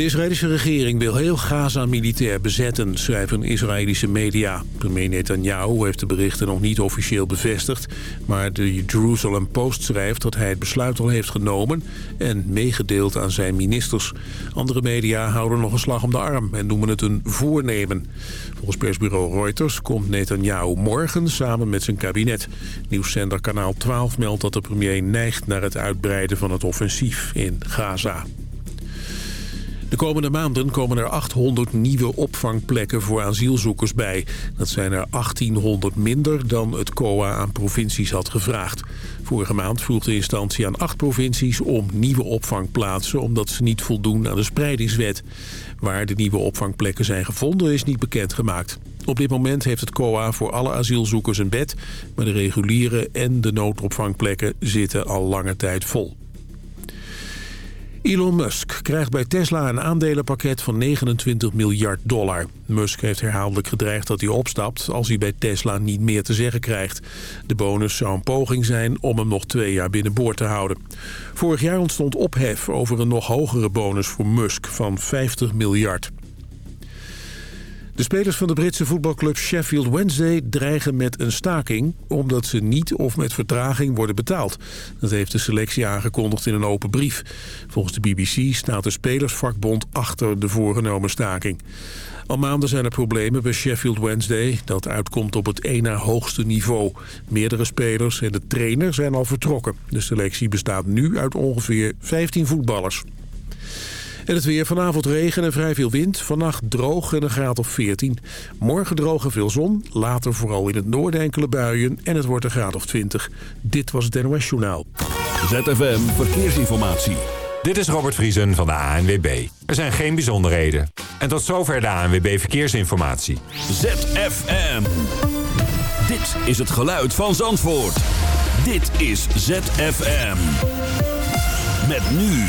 De Israëlische regering wil heel Gaza militair bezetten, schrijven Israëlische media. Premier Netanyahu heeft de berichten nog niet officieel bevestigd... maar de Jerusalem Post schrijft dat hij het besluit al heeft genomen... en meegedeeld aan zijn ministers. Andere media houden nog een slag om de arm en noemen het een voornemen. Volgens persbureau Reuters komt Netanyahu morgen samen met zijn kabinet. Nieuwszender Kanaal 12 meldt dat de premier neigt naar het uitbreiden van het offensief in Gaza. De komende maanden komen er 800 nieuwe opvangplekken voor asielzoekers bij. Dat zijn er 1800 minder dan het COA aan provincies had gevraagd. Vorige maand vroeg de instantie aan acht provincies om nieuwe opvangplaatsen... omdat ze niet voldoen aan de spreidingswet. Waar de nieuwe opvangplekken zijn gevonden is niet bekendgemaakt. Op dit moment heeft het COA voor alle asielzoekers een bed... maar de reguliere en de noodopvangplekken zitten al lange tijd vol. Elon Musk krijgt bij Tesla een aandelenpakket van 29 miljard dollar. Musk heeft herhaaldelijk gedreigd dat hij opstapt als hij bij Tesla niet meer te zeggen krijgt. De bonus zou een poging zijn om hem nog twee jaar binnenboord te houden. Vorig jaar ontstond ophef over een nog hogere bonus voor Musk van 50 miljard. De spelers van de Britse voetbalclub Sheffield Wednesday dreigen met een staking... omdat ze niet of met vertraging worden betaald. Dat heeft de selectie aangekondigd in een open brief. Volgens de BBC staat de spelersvakbond achter de voorgenomen staking. Al maanden zijn er problemen bij Sheffield Wednesday... dat uitkomt op het één na hoogste niveau. Meerdere spelers en de trainer zijn al vertrokken. De selectie bestaat nu uit ongeveer 15 voetballers. En het weer vanavond regen en vrij veel wind. Vannacht droog en een graad of 14. Morgen droog en veel zon. Later vooral in het noorden enkele buien. En het wordt een graad of 20. Dit was het NOS Journaal. ZFM Verkeersinformatie. Dit is Robert Vriesen van de ANWB. Er zijn geen bijzonderheden. En tot zover de ANWB Verkeersinformatie. ZFM. Dit is het geluid van Zandvoort. Dit is ZFM. Met nu...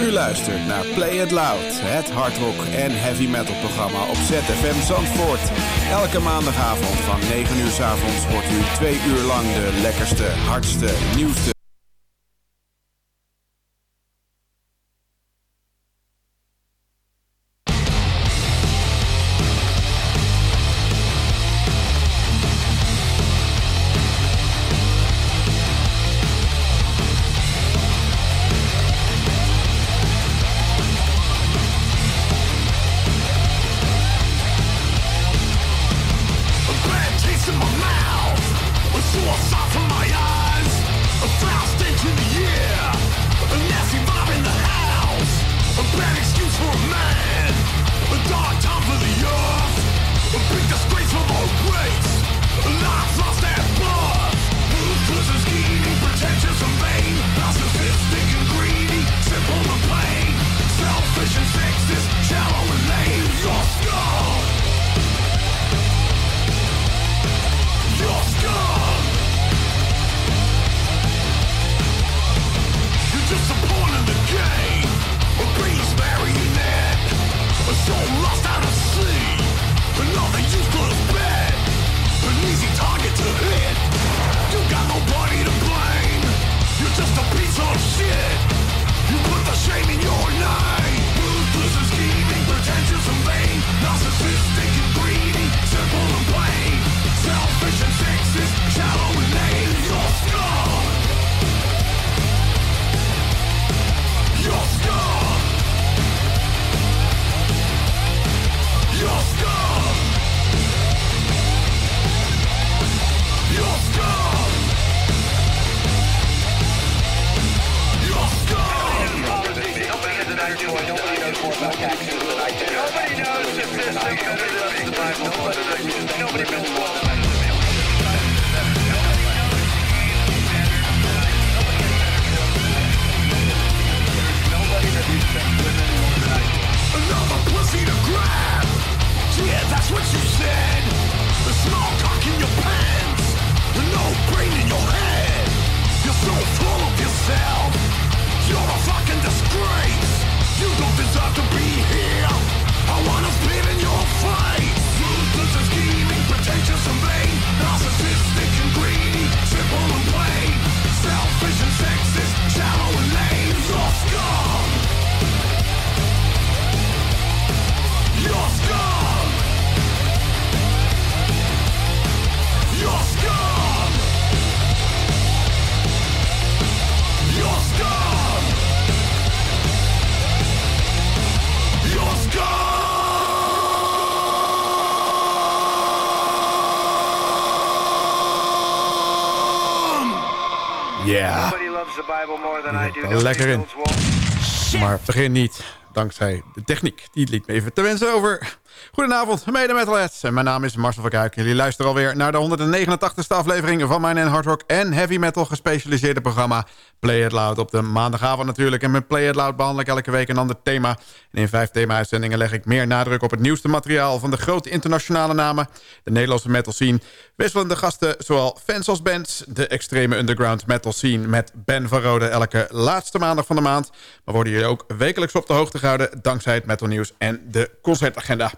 U luistert naar Play It Loud, het hardrock en heavy metal programma op ZFM Zandvoort. Elke maandagavond van 9 uur s avonds hoort u twee uur lang de lekkerste, hardste, nieuwste lekker in. Maar begin niet, dankzij de techniek. Die liet me even te wensen over. Goedenavond, mede metalheads. Mijn naam is Marcel van Kuik. Jullie luisteren alweer naar de 189ste aflevering... van mijn en hardrock en heavy metal gespecialiseerde programma... Play It Loud op de maandagavond natuurlijk. En met Play It Loud behandel ik elke week een ander thema. En in vijf thema-uitzendingen leg ik meer nadruk op het nieuwste materiaal... van de grote internationale namen, de Nederlandse metal scene... wisselende gasten, zowel fans als bands... de extreme underground metal scene met Ben van Rode... elke laatste maandag van de maand. Maar worden jullie ook wekelijks op de hoogte gehouden... dankzij het metal nieuws en de concertagenda.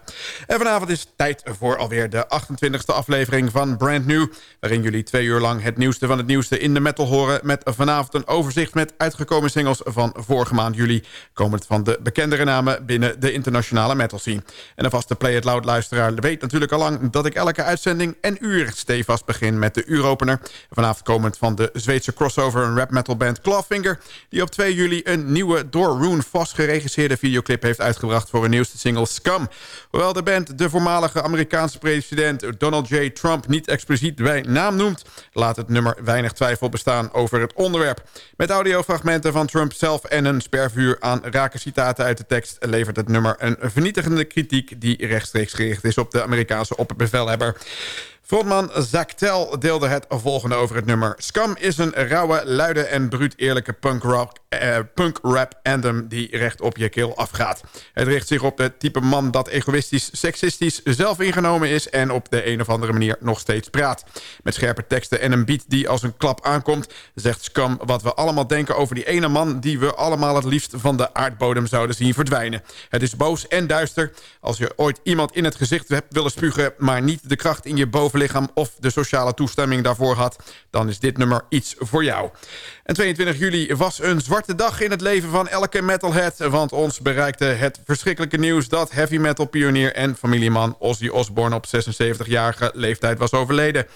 En vanavond is het tijd voor alweer de 28e aflevering van Brand New... waarin jullie twee uur lang het nieuwste van het nieuwste in de metal horen... met vanavond een overzicht met uitgekomen singles van vorige maand juli... komend van de bekendere namen binnen de internationale metal scene. En de vaste Play It Loud luisteraar weet natuurlijk al lang... dat ik elke uitzending en uur stevast begin met de uuropener. Vanavond komend van de Zweedse crossover en rap metal band Clawfinger... die op 2 juli een nieuwe door Rune Vos geregisseerde videoclip heeft uitgebracht... voor een nieuwste single Scum. Hoewel de band de voormalige Amerikaanse president Donald J. Trump... niet expliciet bij naam noemt, laat het nummer weinig twijfel bestaan over het onderwerp. Met audiofragmenten van Trump zelf en een spervuur aan rake citaten uit de tekst... levert het nummer een vernietigende kritiek... die rechtstreeks gericht is op de Amerikaanse opperbevelhebber. Frontman Zach Tel deelde het volgende over het nummer. Scum is een rauwe, luide en bruut eerlijke punk, rock, eh, punk rap anthem die recht op je keel afgaat. Het richt zich op het type man dat egoïstisch, seksistisch, zelfingenomen is... en op de een of andere manier nog steeds praat. Met scherpe teksten en een beat die als een klap aankomt... zegt Scum wat we allemaal denken over die ene man... die we allemaal het liefst van de aardbodem zouden zien verdwijnen. Het is boos en duister. Als je ooit iemand in het gezicht hebt willen spugen... maar niet de kracht in je bovenlichaam lichaam of de sociale toestemming daarvoor had... dan is dit nummer iets voor jou. En 22 juli was een zwarte dag in het leven van elke metalhead... want ons bereikte het verschrikkelijke nieuws... dat heavy metal pionier en familieman Ozzy Osbourne... op 76-jarige leeftijd was overleden.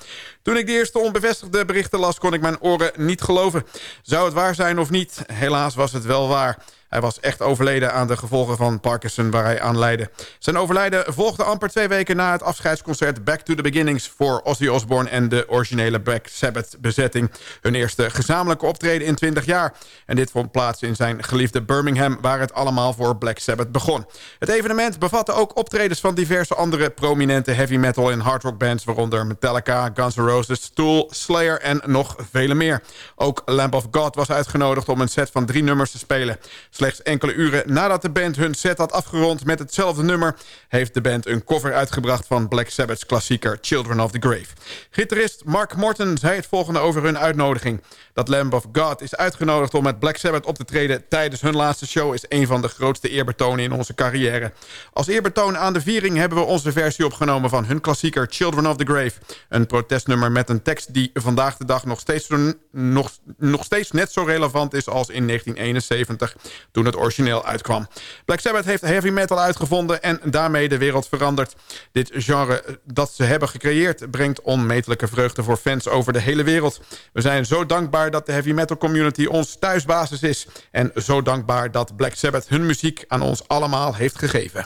Toen ik de eerste onbevestigde berichten las... kon ik mijn oren niet geloven. Zou het waar zijn of niet? Helaas was het wel waar. Hij was echt overleden aan de gevolgen van Parkinson waar hij aan leidde. Zijn overlijden volgde amper twee weken na het afscheidsconcert Back to the Beginnings... voor Ozzy Osbourne en de originele Black Sabbath bezetting. Hun eerste gezamenlijke optreden in 20 jaar. En dit vond plaats in zijn geliefde Birmingham... waar het allemaal voor Black Sabbath begon. Het evenement bevatte ook optredens van diverse andere prominente heavy metal en hard rock bands... waaronder Metallica, Guns N' Roses, Tool, Slayer en nog vele meer. Ook Lamp of God was uitgenodigd om een set van drie nummers te spelen. Slechts enkele uren nadat de band hun set had afgerond met hetzelfde nummer... heeft de band een cover uitgebracht van Black Sabbath's klassieker Children of the Grave. Gitarist Mark Morton zei het volgende over hun uitnodiging. Dat Lamb of God is uitgenodigd om met Black Sabbath op te treden... tijdens hun laatste show is een van de grootste eerbetonen in onze carrière. Als eerbetoon aan de viering hebben we onze versie opgenomen... van hun klassieker Children of the Grave. Een protestnummer met een tekst die vandaag de dag nog steeds, nog, nog steeds net zo relevant is als in 1971 toen het origineel uitkwam. Black Sabbath heeft heavy metal uitgevonden en daarmee de wereld veranderd. Dit genre dat ze hebben gecreëerd brengt onmetelijke vreugde voor fans over de hele wereld. We zijn zo dankbaar dat de heavy metal community ons thuisbasis is. En zo dankbaar dat Black Sabbath hun muziek aan ons allemaal heeft gegeven.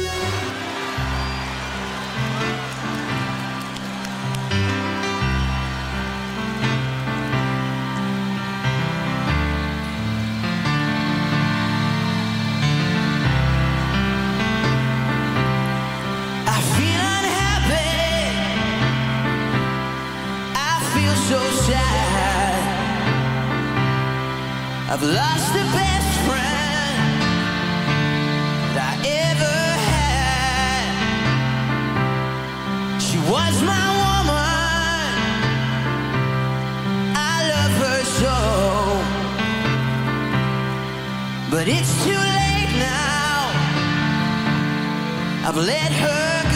But it's too late now. I've let her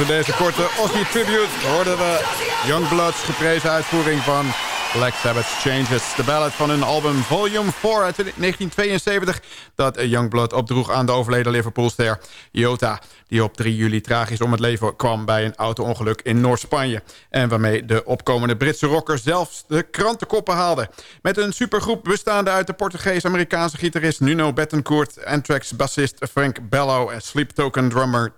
in deze korte Ozzy Tribute hoorden we Youngbloods geprezen uitvoering van Black Sabbath's Changes. De ballad van hun album Volume 4 uit 1972... dat Youngblood opdroeg aan de overleden Liverpoolster Jota... die op 3 juli tragisch om het leven kwam bij een auto-ongeluk in Noord-Spanje... en waarmee de opkomende Britse rocker zelfs de krantenkoppen haalde. Met een supergroep bestaande uit de Portugees-Amerikaanse gitarist Nuno Bettencourt... Anthrax-bassist Frank Bello en Sleep Token drummer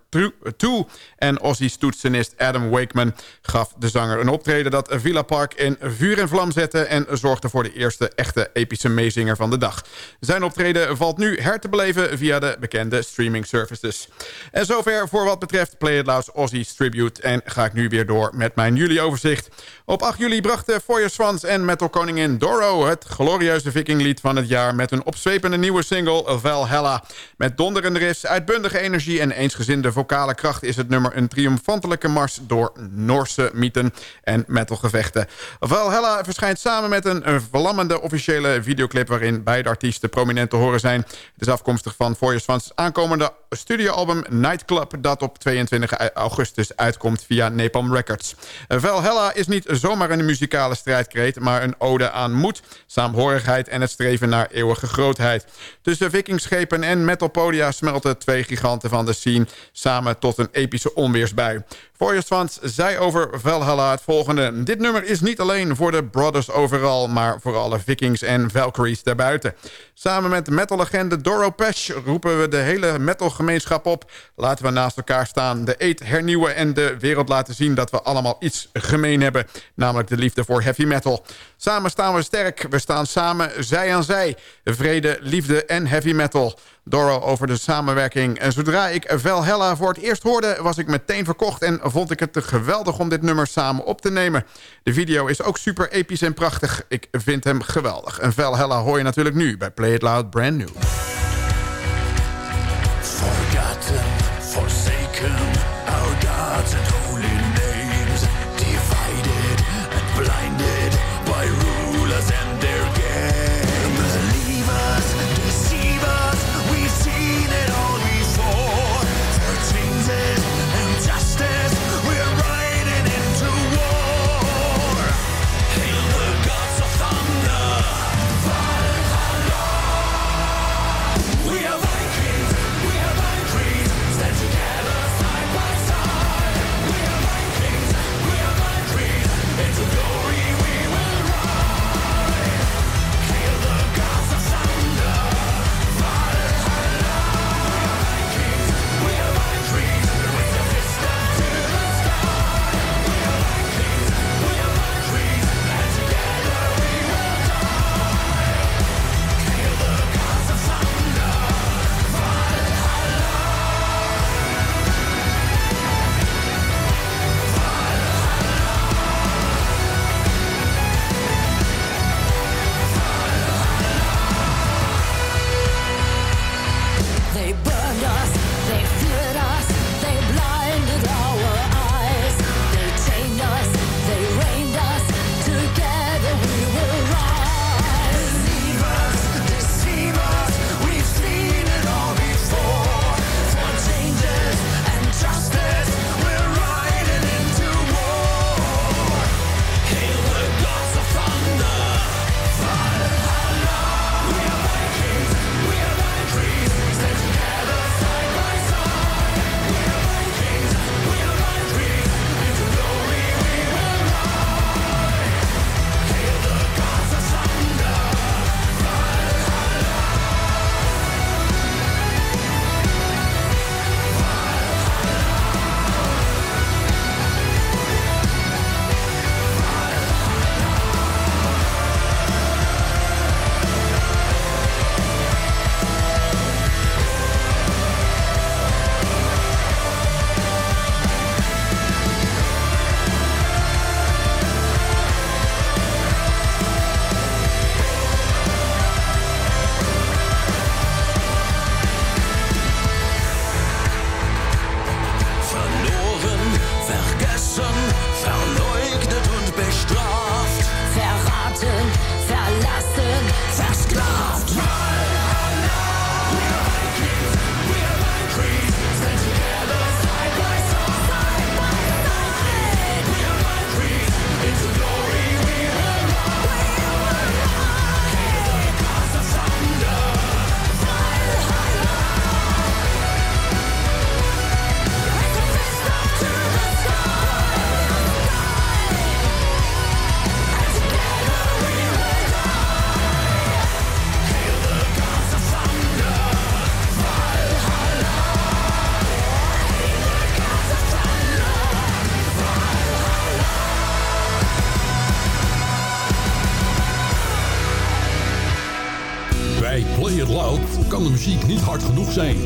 Two... en Ozzy's toetsenist Adam Wakeman gaf de zanger een optreden... dat Villa Park in vuur en vlam zette... en zorgde voor de eerste echte epische meezinger van de dag. Zijn optreden valt nu her te beleven via de bekende streaming services. En zover voor wat betreft Play It Loud's Ozzy's Tribute... en ga ik nu weer door met mijn juli-overzicht. Op 8 juli brachten Foyer Swans en metalkoningin Doro... het glorieuze vikinglied van het jaar... met een opzwepende nieuwe single Valhalla. Met donderende riffs, uitbundige energie en eensgezinde vocale kracht... is het nummer een triomfantelijke mars door Noorse mythen en metalgevechten. Valhalla verschijnt samen met een vlammende officiële videoclip... waarin beide artiesten prominent te horen zijn. Het is afkomstig van Foyer Swans aankomende studioalbum Nightclub... dat op 22 augustus uitkomt via Napalm Records. Valhalla is niet zomaar een muzikale strijdkreet... maar een ode aan moed, saamhorigheid en het streven naar eeuwige grootheid. Tussen vikingschepen en metalpodia smelten twee giganten van de scene... samen tot een epische onweersbui. Foyer Swans zei over Valhalla het volgende. Dit nummer is niet alleen voor de brothers overal... maar voor alle vikings en Valkyries daarbuiten. Samen met metallegende Doro Pesh roepen we de hele metalgemeenschap op. Laten we naast elkaar staan, de eet hernieuwen... en de wereld laten zien dat we allemaal iets gemeen hebben. Namelijk de liefde voor heavy metal. Samen staan we sterk. We staan samen zij aan zij. Vrede, liefde en heavy metal. Doro over de samenwerking. En zodra ik Valhalla voor het eerst hoorde... was ik meteen verkocht en vond ik het te geweldig om dit nummer samen op te nemen. De video is ook super episch en prachtig. Ik vind hem geweldig. En Valhalla hoor je natuurlijk nu bij Play It Loud Brand New. Niet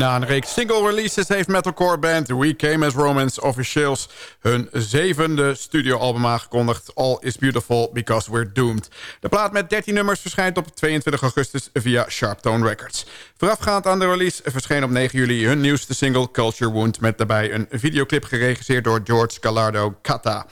Na een reeks single releases heeft metalcore band We Came As Romance Officials hun zevende studioalbum aangekondigd. All Is Beautiful Because We're Doomed. De plaat met 13 nummers verschijnt op 22 augustus via Sharptone Records. Voorafgaand aan de release verscheen op 9 juli hun nieuwste single Culture Wound... met daarbij een videoclip geregisseerd door George Gallardo Kata.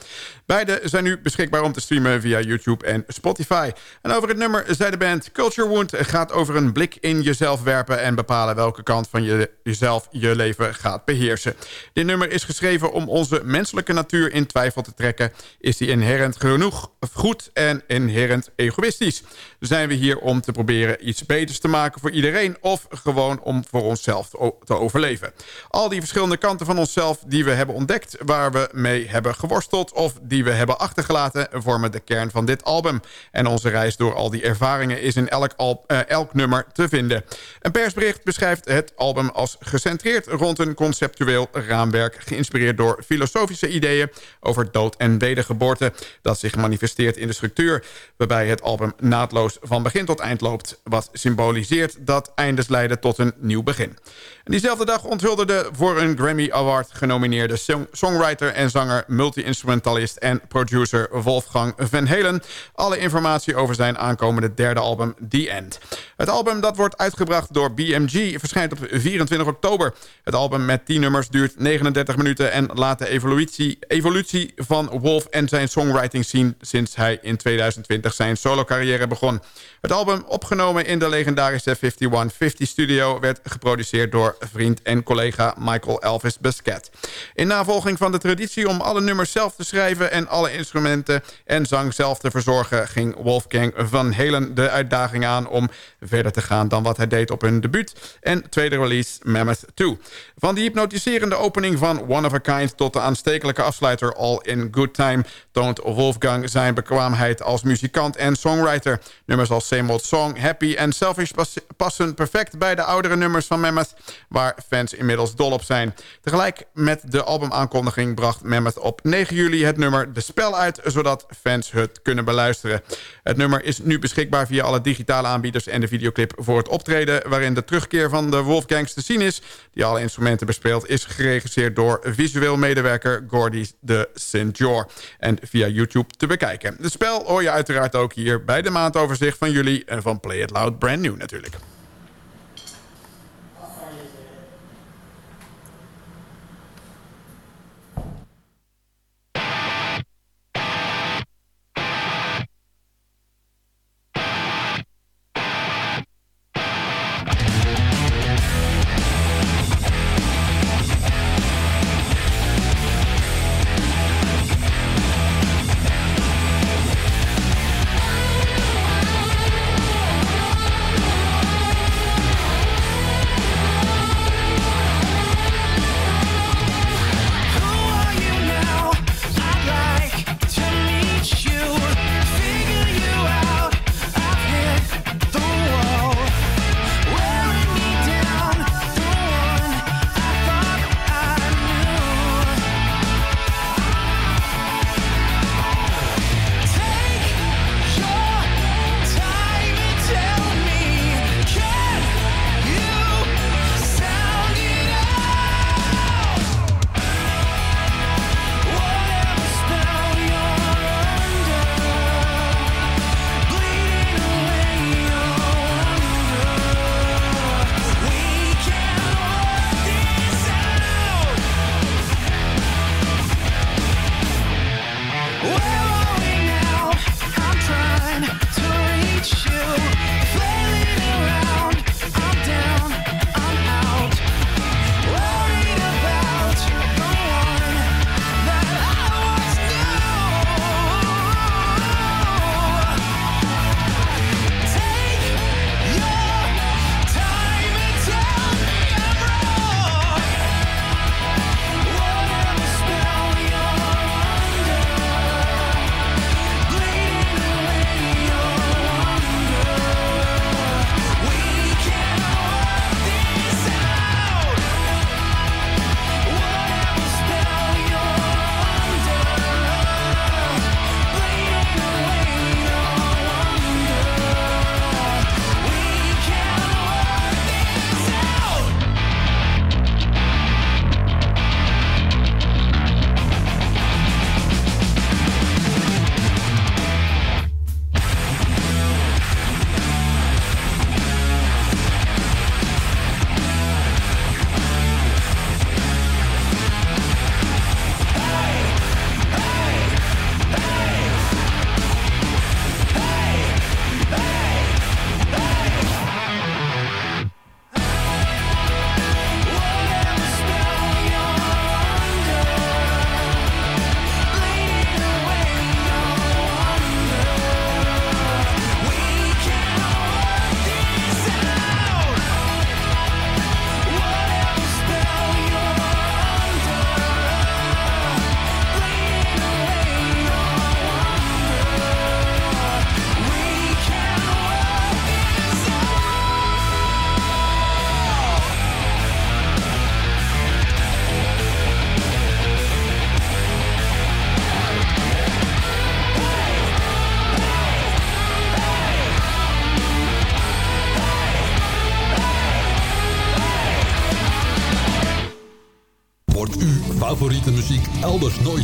Beide zijn nu beschikbaar om te streamen via YouTube en Spotify. En over het nummer zei de band... Culture Wound gaat over een blik in jezelf werpen... en bepalen welke kant van je, jezelf je leven gaat beheersen. Dit nummer is geschreven om onze menselijke natuur in twijfel te trekken. Is die inherent genoeg goed en inherent egoïstisch? Zijn we hier om te proberen iets beters te maken voor iedereen... of gewoon om voor onszelf te overleven? Al die verschillende kanten van onszelf die we hebben ontdekt... waar we mee hebben geworsteld of die we hebben achtergelaten... vormen de kern van dit album. En onze reis door al die ervaringen is in elk, eh, elk nummer te vinden. Een persbericht beschrijft het album als gecentreerd rond een conceptueel raamwerk... geïnspireerd door filosofische ideeën over dood en wedergeboorte... dat zich manifesteert in de structuur... waarbij het album naadloos van begin tot eind loopt... wat symboliseert dat leiden tot een nieuw begin. En diezelfde dag onthulde de voor een Grammy Award genomineerde song- songwriter en zanger... multi-instrumentalist en producer Wolfgang Van Halen. Alle informatie over zijn aankomende derde album The End. Het album dat wordt uitgebracht door BMG verschijnt op 24 oktober. Het album met 10 nummers duurt 39 minuten... en laat de evolutie, evolutie van Wolf en zijn songwriting zien... sinds hij in 2020 zijn solo-carrière begon. Het album, opgenomen in de legendarische 5150 Studio... werd geproduceerd door vriend en collega Michael Elvis Busquet. In navolging van de traditie om alle nummers zelf te schrijven... en alle instrumenten en zang zelf te verzorgen... ging Wolfgang Van Halen de uitdaging aan om verder te gaan... dan wat hij deed op hun debuut en tweede release Mammoth 2. Van die hypnotiserende opening van One of a Kind... tot de aanstekelijke afsluiter All in Good Time... toont Wolfgang zijn bekwaamheid als muzikant en songwriter. Nummers als Same Song, Happy en Selfish pas- passen perfect... bij de oudere nummers van Mammoth... waar fans inmiddels dol op zijn. Tegelijk met de albumaankondiging bracht Mammoth op 9 juli... het nummer De Spel uit, zodat fans het kunnen beluisteren. Het nummer is nu beschikbaar via alle digitale aanbieders... en de videoclip voor het optreden... waarin de terugkeer van de Wolfgangs te zien is... die alle instrumenten bespeelt... is geregisseerd door visueel medewerker Gordy de St. Jor. En via YouTube te bekijken. Het spel hoor je uiteraard ook hier bij de maandoverzicht van jullie... en van Play It Loud Brand New natuurlijk.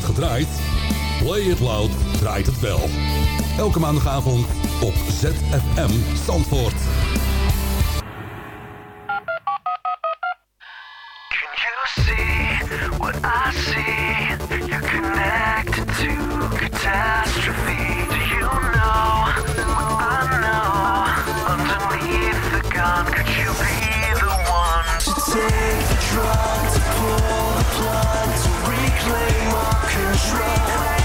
Gedraaid? Play It Loud draait het wel. Elke maandagavond op ZFM Zandvoort. see what I see. You're connected to catastrophe. Do you know what I know? Underneath the gun, could you be the one to take the drug, to pull the plug, reclaim our control?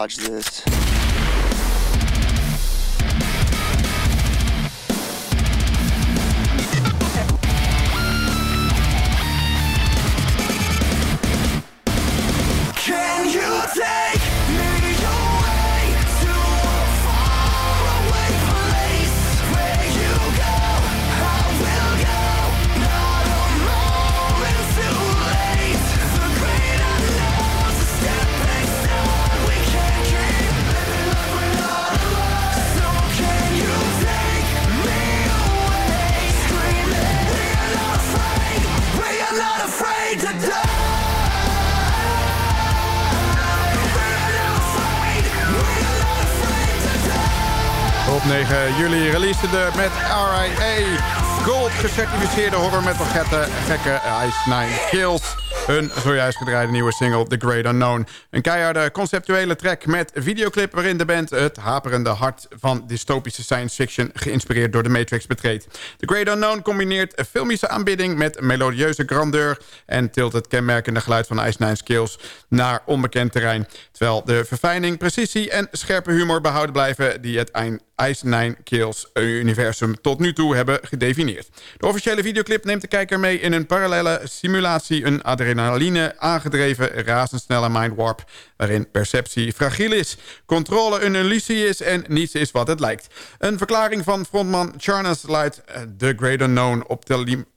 Dodge this. Releaseden de met RIA Gold gecertificeerde horror metal gekke, gekke Ice Nine Kills. Hun zojuist gedraaide nieuwe single The Great Unknown. Een keiharde conceptuele track met videoclip waarin de band het haperende hart van dystopische science fiction geïnspireerd door de Matrix betreedt. The Great Unknown combineert filmische aanbidding met melodieuze grandeur en tilt het kenmerkende geluid van Ice Nine Kills naar onbekend terrein. Terwijl de verfijning, precisie en scherpe humor behouden blijven die het Ice Nine Kills universum tot nu toe hebben gedefinieerd. De officiële videoclip neemt de kijker mee in een parallele simulatie, een adrenaline aangedreven razendsnelle mindwarp, waarin perceptie fragiel is, controle een illusie is en niets is wat het lijkt. Een verklaring van frontman Charnas luidt eh, The Great Unknown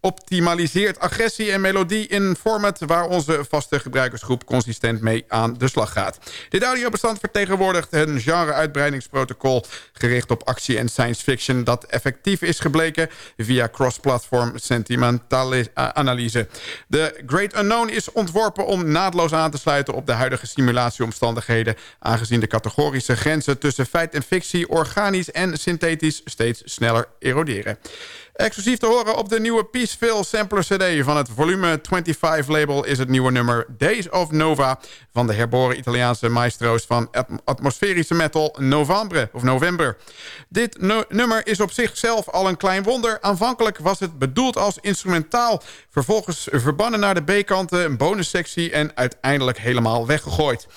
optimaliseert agressie en melodie in een format waar onze vaste gebruikersgroep consistent mee aan de slag gaat. Dit audiobestand vertegenwoordigt een genre-uitbreidingsprotocol gericht op actie en science fiction dat effectief is gebleken via cross-platform sentimentale-analyse. De Great Unknown is ontworpen om naadloos aan te sluiten op de huidige simulatieomstandigheden, aangezien de categorische grenzen tussen feit en fictie, organisch en synthetisch steeds sneller eroderen. Exclusief te horen op de nieuwe Peaceville Sampler CD van het volume 25 label is het nieuwe nummer Days of Nova van de herboren Italiaanse maestro's van atm- atmosferische metal November. Of November. Dit nu- nummer is op zichzelf al een klein wonder. Aanvankelijk was het bedoeld als instrumentaal, vervolgens verbannen naar de B-kanten, een bonussectie en uiteindelijk helemaal weggegooid.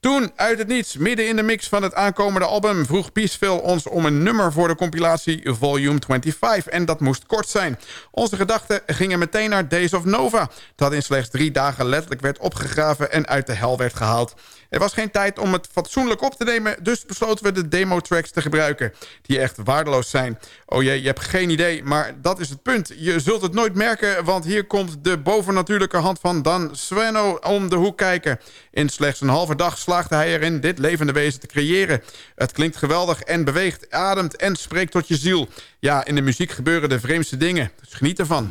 Toen, uit het niets, midden in de mix van het aankomende album... vroeg Peaceville ons om een nummer voor de compilatie Volume 25. En dat moest kort zijn. Onze gedachten gingen meteen naar Days of Nova... dat in slechts drie dagen letterlijk werd opgegraven... en uit de hel werd gehaald. Er was geen tijd om het fatsoenlijk op te nemen... dus besloten we de demo-tracks te gebruiken... die echt waardeloos zijn. Oh jee, je hebt geen idee, maar dat is het punt. Je zult het nooit merken, want hier komt de bovennatuurlijke hand van Dan Sveno om de hoek kijken. In slechts een halve dag slaagde hij erin dit levende wezen te creëren. Het klinkt geweldig en beweegt, ademt en spreekt tot je ziel. Ja, in de muziek gebeuren de vreemdste dingen, dus geniet ervan.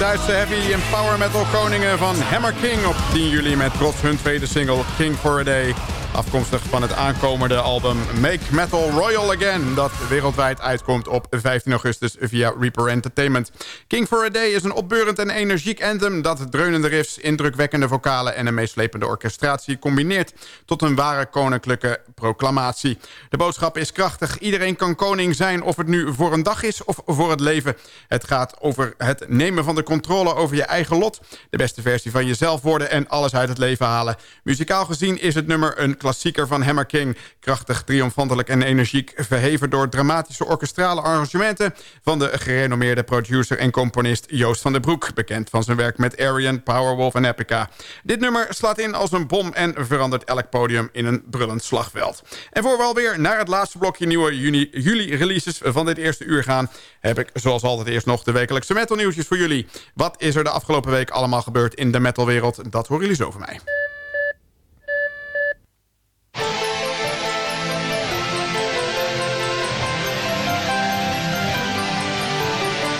Duitse heavy en power metal koningen van Hammer King op 10 juli met trots hun tweede single King for a Day. Afkomstig van het aankomende album Make Metal Royal Again... dat wereldwijd uitkomt op 15 augustus via Reaper Entertainment. King for a Day is een opbeurend en energiek anthem... dat dreunende riffs, indrukwekkende vocalen... en een meeslepende orchestratie combineert... tot een ware koninklijke proclamatie. De boodschap is krachtig. Iedereen kan koning zijn of het nu voor een dag is of voor het leven. Het gaat over het nemen van de controle over je eigen lot... de beste versie van jezelf worden en alles uit het leven halen. Muzikaal gezien is het nummer een klassieker van Hammer King. Krachtig, triomfantelijk en energiek. Verheven door dramatische orkestrale arrangementen... van de gerenommeerde producer en componist Joost van der Broek. Bekend van zijn werk met Arian, Powerwolf en Epica. Dit nummer slaat in als een bom en verandert elk podium in een brullend slagveld. En voor we alweer naar het laatste blokje nieuwe juni, juli releases van dit eerste uur gaan... heb ik zoals altijd eerst nog de wekelijkse metal nieuwtjes voor jullie. Wat is er de afgelopen week allemaal gebeurd in de metalwereld? Dat horen jullie zo van mij.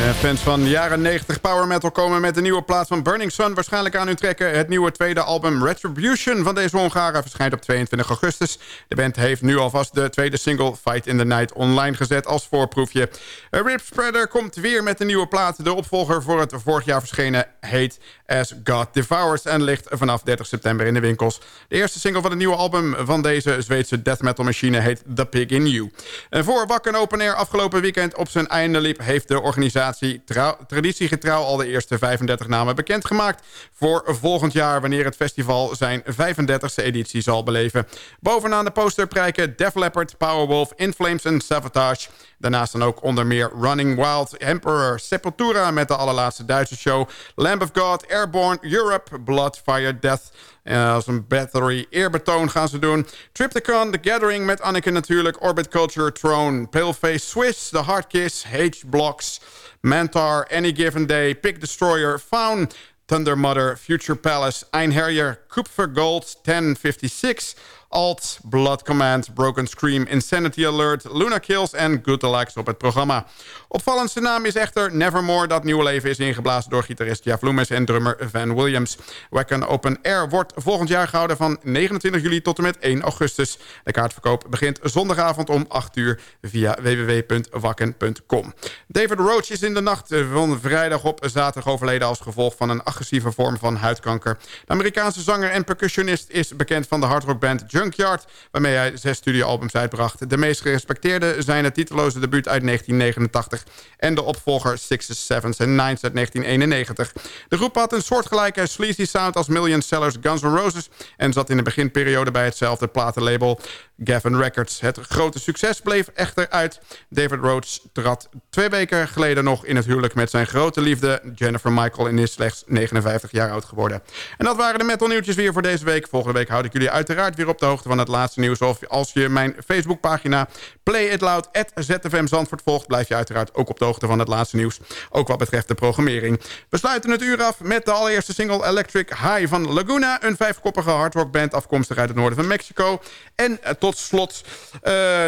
Fans van jaren 90 power metal komen met de nieuwe plaat van Burning Sun waarschijnlijk aan hun trekken. Het nieuwe tweede album Retribution van deze Hongaren verschijnt op 22 augustus. De band heeft nu alvast de tweede single Fight in the Night online gezet als voorproefje. Eh, Rip Spreader komt weer met een nieuwe plaat. De opvolger voor het vorig jaar verschenen heet As God Devours en ligt vanaf 30 september in de winkels. De eerste single van het nieuwe album van deze Zweedse death metal machine heet The Pig in You. Voor Wakken Open Air afgelopen weekend op zijn einde liep heeft de organisatie trouw, traditiegetrouw al de eerste 35 namen bekendgemaakt... voor volgend jaar wanneer het festival zijn 35e editie zal beleven. Bovenaan de poster prijken Def Leppard, Powerwolf, Inflames en Savatage... Daarnaast dan ook onder meer Running Wild, Emperor, Sepultura... met de allerlaatste Duitse show, Lamb of God, Airborne, Europe, Blood, Fire, Death... En als een battery eerbetoon gaan ze doen. Triptychon, The Gathering met Anneke natuurlijk... Orbit Culture, Throne, Paleface, Swiss, The Hard Kiss, H-Blocks... Mantar, Any Given Day, Pig Destroyer, Faun... Thunder Mother, Future Palace, Einherjer, Kupfer Gold, 1056... Alt, Blood Command, Broken Scream, Insanity Alert, Luna Kills en Good Likes op het programma. Opvallendste naam is echter Nevermore, dat nieuwe leven is ingeblazen door gitarist Jeff Loomis en drummer Van Williams. Wacken Open Air wordt volgend jaar gehouden van 29 juli tot en met 1 augustus. De kaartverkoop begint zondagavond om 8 uur via www.wakken.com. David Roach is in de nacht van vrijdag op zaterdag overleden als gevolg van een agressieve vorm van huidkanker. De Amerikaanse zanger en percussionist is bekend van de hardrockband Junkyard, waarmee hij zes studioalbums uitbracht. De meest gerespecteerde zijn het titeloze debuut uit 1989 en de opvolger Sixes, Sevens en Nines uit 1991. De groep had een soortgelijke sleazy sound als Million Sellers Guns N' Roses en zat in de beginperiode bij hetzelfde platenlabel Gavin Records. Het grote succes bleef echter uit. David Rhodes trad twee weken geleden nog in het huwelijk met zijn grote liefde Jennifer Michael en is slechts 59 jaar oud geworden. En dat waren de metal nieuwtjes weer voor deze week. Volgende week houd ik jullie uiteraard weer op de hoogte van het laatste nieuws. Of als je mijn Facebookpagina Play It Loud ZFM Zandvoort volgt... blijf je uiteraard ook op de hoogte van het laatste nieuws. Ook wat betreft de programmering. We sluiten het uur af met de allereerste single Electric High van Laguna. Een vijfkoppige hardrockband afkomstig uit het noorden van Mexico. En eh, tot slot uh,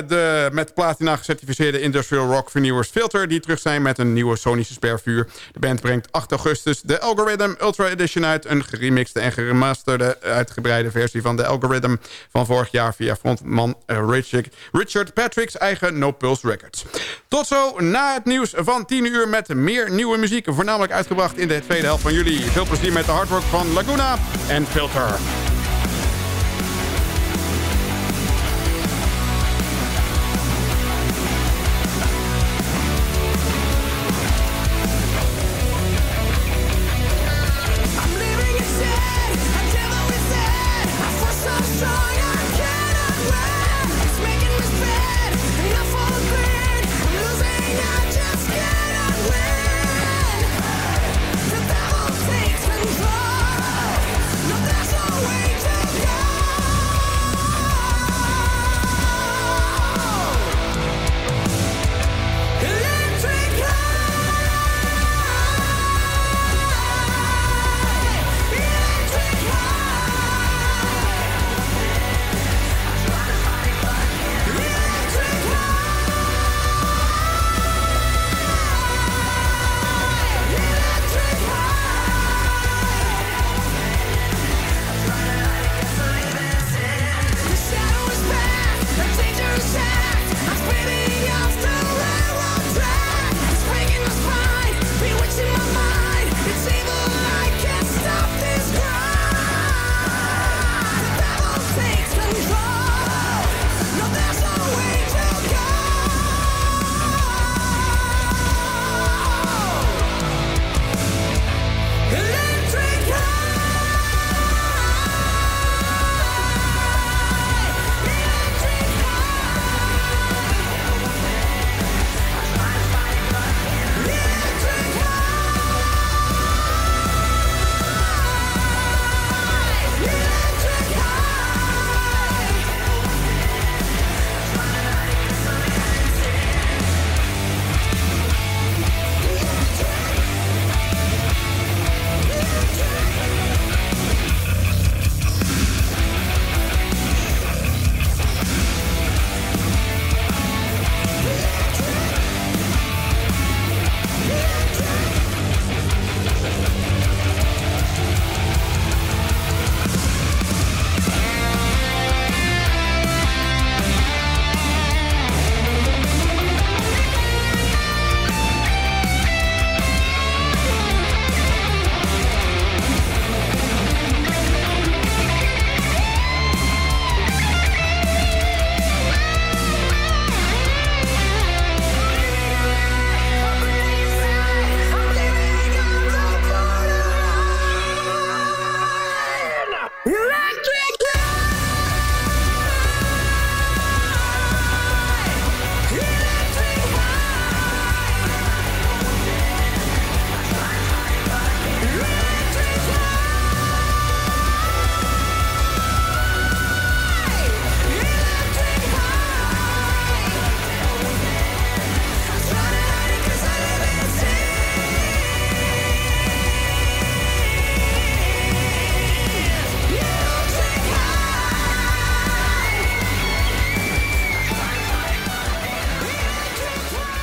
de met platina gecertificeerde industrial rock vernieuwers Filter... die terug zijn met een nieuwe sonische spervuur. De band brengt 8 augustus de Algorithm Ultra Edition uit. Een geremixte en geremasterde uitgebreide versie van de Algorithm... van vorig jaar via frontman uh, Richard, Richard Patrick's eigen No Pulse Records. Tot zo na het nieuws van 10 uur met meer nieuwe muziek... voornamelijk uitgebracht in de tweede helft van juli. Veel plezier met de hardrock van Laguna en Filter.